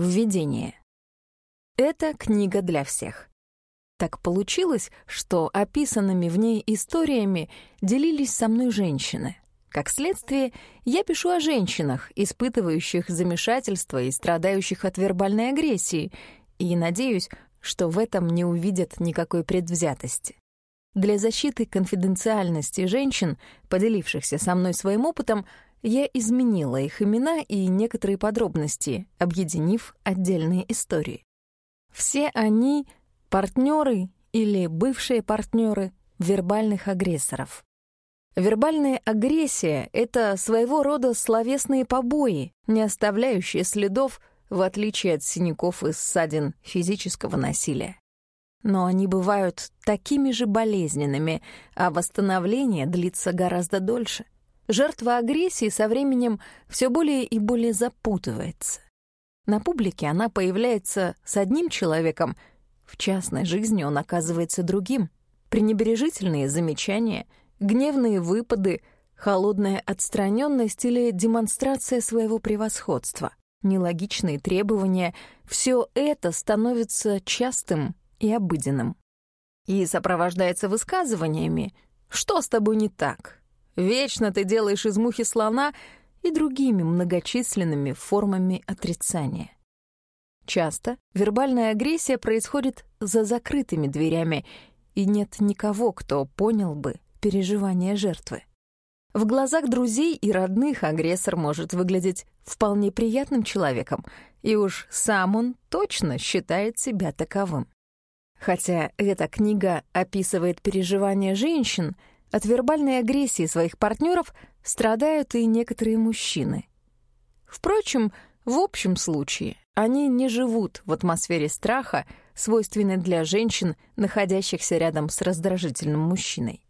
Введение. Это книга для всех. Так получилось, что описанными в ней историями делились со мной женщины. Как следствие, я пишу о женщинах, испытывающих замешательство и страдающих от вербальной агрессии, и надеюсь, что в этом не увидят никакой предвзятости. Для защиты конфиденциальности женщин, поделившихся со мной своим опытом, я изменила их имена и некоторые подробности, объединив отдельные истории. Все они — партнеры или бывшие партнеры вербальных агрессоров. Вербальная агрессия — это своего рода словесные побои, не оставляющие следов, в отличие от синяков и ссадин физического насилия. Но они бывают такими же болезненными, а восстановление длится гораздо дольше — жертва агрессии со временем все более и более запутывается. На публике она появляется с одним человеком, в частной жизни он оказывается другим. Пренебрежительные замечания, гневные выпады, холодная отстраненность или демонстрация своего превосходства, нелогичные требования — все это становится частым и обыденным. И сопровождается высказываниями «Что с тобой не так? Вечно ты делаешь из мухи слона и другими многочисленными формами отрицания. Часто вербальная агрессия происходит за закрытыми дверями, и нет никого, кто понял бы переживания жертвы. В глазах друзей и родных агрессор может выглядеть вполне приятным человеком, и уж сам он точно считает себя таковым. Хотя эта книга описывает переживания женщин — от вербальной агрессии своих партнеров страдают и некоторые мужчины. Впрочем, в общем случае они не живут в атмосфере страха, свойственной для женщин, находящихся рядом с раздражительным мужчиной.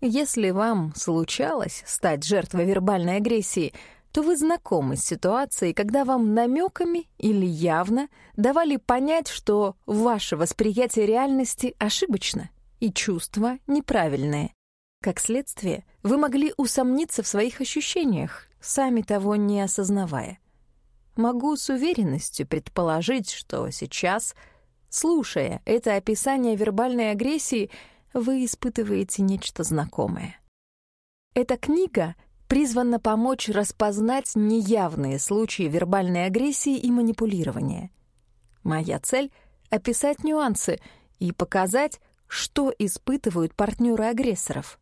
Если вам случалось стать жертвой вербальной агрессии, то вы знакомы с ситуацией, когда вам намеками или явно давали понять, что ваше восприятие реальности ошибочно и чувства неправильные. Как следствие, вы могли усомниться в своих ощущениях, сами того не осознавая. Могу с уверенностью предположить, что сейчас, слушая это описание вербальной агрессии, вы испытываете нечто знакомое. Эта книга призвана помочь распознать неявные случаи вербальной агрессии и манипулирования. Моя цель — описать нюансы и показать, что испытывают партнеры агрессоров —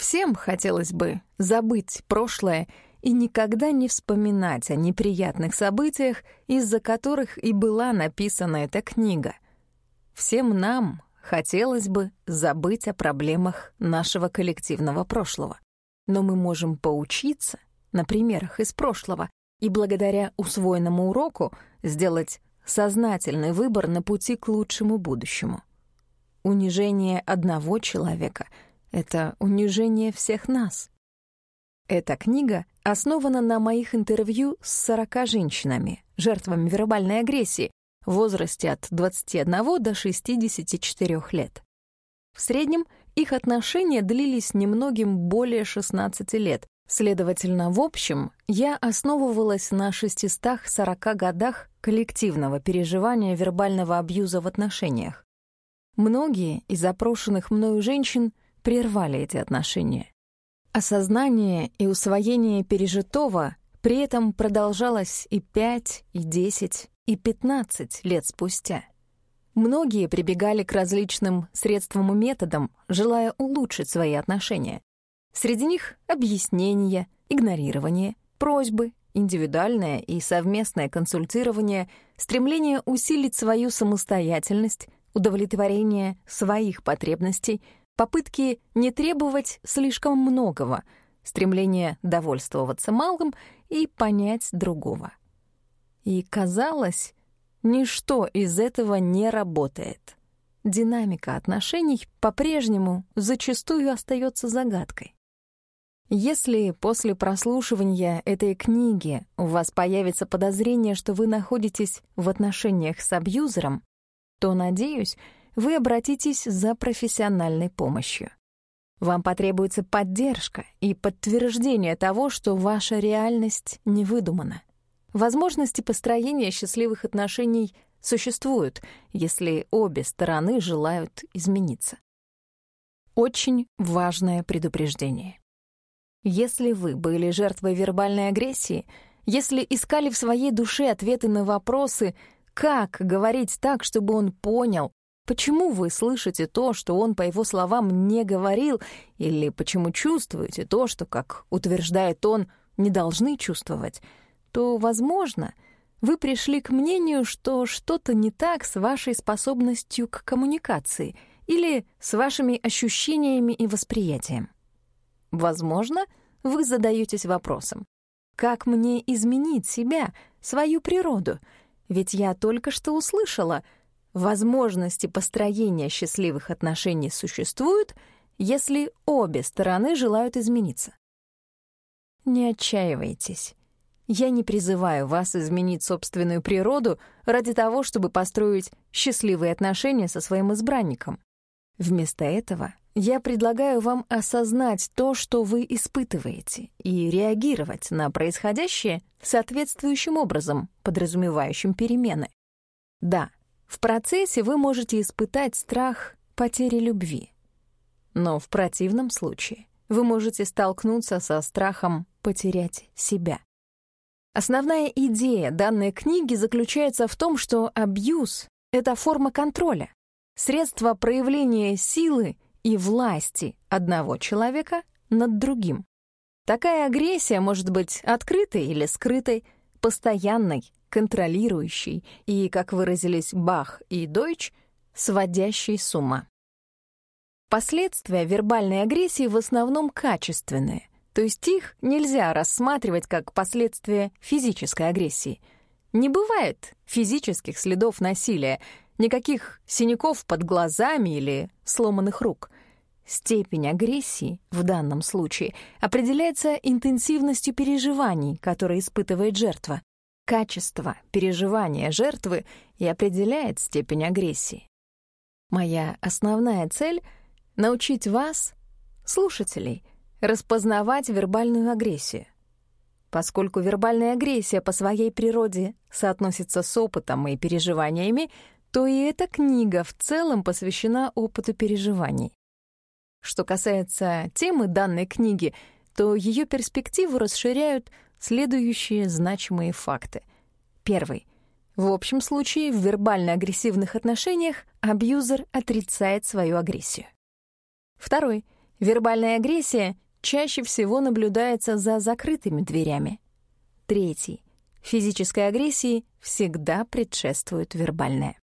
Всем хотелось бы забыть прошлое и никогда не вспоминать о неприятных событиях, из-за которых и была написана эта книга. Всем нам хотелось бы забыть о проблемах нашего коллективного прошлого. Но мы можем поучиться на примерах из прошлого и благодаря усвоенному уроку сделать сознательный выбор на пути к лучшему будущему. Унижение одного человека — это унижение всех нас. Эта книга основана на моих интервью с 40 женщинами, жертвами вербальной агрессии, в возрасте от 21 до 64 лет. В среднем их отношения длились немногим более 16 лет, следовательно, в общем, я основывалась на 640 годах коллективного переживания вербального абьюза в отношениях. Многие из опрошенных мною женщин прервали эти отношения. Осознание и усвоение пережитого при этом продолжалось и 5, и 10, и 15 лет спустя. Многие прибегали к различным средствам и методам, желая улучшить свои отношения. Среди них объяснения, игнорирование, просьбы, индивидуальное и совместное консультирование, стремление усилить свою самостоятельность, удовлетворение своих потребностей — попытки не требовать слишком многого, стремление довольствоваться малым и понять другого. И казалось, ничто из этого не работает. Динамика отношений по-прежнему зачастую остается загадкой. Если после прослушивания этой книги у вас появится подозрение, что вы находитесь в отношениях с абьюзером, то, надеюсь, вы обратитесь за профессиональной помощью. Вам потребуется поддержка и подтверждение того, что ваша реальность не выдумана. Возможности построения счастливых отношений существуют, если обе стороны желают измениться. Очень важное предупреждение. Если вы были жертвой вербальной агрессии, если искали в своей душе ответы на вопросы, как говорить так, чтобы он понял, почему вы слышите то, что он, по его словам, не говорил, или почему чувствуете то, что, как утверждает он, не должны чувствовать, то, возможно, вы пришли к мнению, что что-то не так с вашей способностью к коммуникации или с вашими ощущениями и восприятием. Возможно, вы задаетесь вопросом, как мне изменить себя, свою природу? Ведь я только что услышала, возможности построения счастливых отношений существуют, если обе стороны желают измениться. Не отчаивайтесь. Я не призываю вас изменить собственную природу ради того, чтобы построить счастливые отношения со своим избранником. Вместо этого я предлагаю вам осознать то, что вы испытываете, и реагировать на происходящее соответствующим образом, подразумевающим перемены. Да, в процессе вы можете испытать страх потери любви. Но в противном случае вы можете столкнуться со страхом потерять себя. Основная идея данной книги заключается в том, что абьюз — это форма контроля, средство проявления силы и власти одного человека над другим. Такая агрессия может быть открытой или скрытой, постоянной, контролирующей и, как выразились Бах и Дойч, сводящей с ума. Последствия вербальной агрессии в основном качественные, то есть их нельзя рассматривать как последствия физической агрессии. Не бывает физических следов насилия, никаких синяков под глазами или сломанных рук. Степень агрессии в данном случае определяется интенсивностью переживаний, которые испытывает жертва. Качество переживания жертвы и определяет степень агрессии. Моя основная цель — научить вас, слушателей, распознавать вербальную агрессию. Поскольку вербальная агрессия по своей природе соотносится с опытом и переживаниями, то и эта книга в целом посвящена опыту переживаний. Что касается темы данной книги, то ее перспективу расширяют следующие значимые факты. Первый. В общем случае в вербально-агрессивных отношениях абьюзер отрицает свою агрессию. Второй. Вербальная агрессия чаще всего наблюдается за закрытыми дверями. Третий. Физической агрессии всегда предшествует вербальная.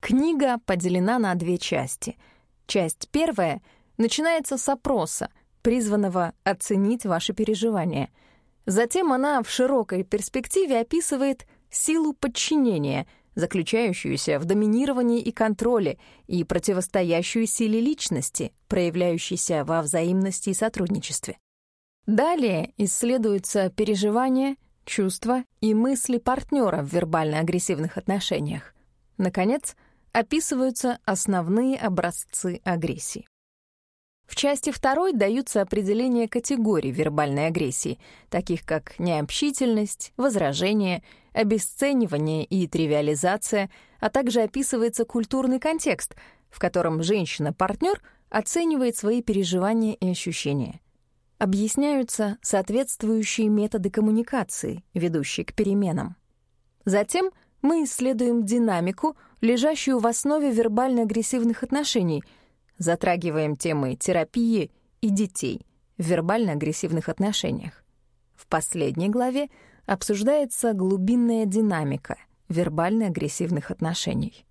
Книга поделена на две части. Часть первая начинается с опроса, призванного оценить ваши переживания. Затем она в широкой перспективе описывает силу подчинения, заключающуюся в доминировании и контроле и противостоящую силе личности, проявляющейся во взаимности и сотрудничестве. Далее исследуются переживания, чувства и мысли партнера в вербально-агрессивных отношениях. Наконец, описываются основные образцы агрессии. В части второй даются определения категорий вербальной агрессии, таких как необщительность, возражение, обесценивание и тривиализация, а также описывается культурный контекст, в котором женщина-партнер оценивает свои переживания и ощущения. Объясняются соответствующие методы коммуникации, ведущие к переменам. Затем мы исследуем динамику, лежащую в основе вербально-агрессивных отношений, затрагиваем темы терапии и детей в вербально-агрессивных отношениях. В последней главе обсуждается глубинная динамика вербально-агрессивных отношений.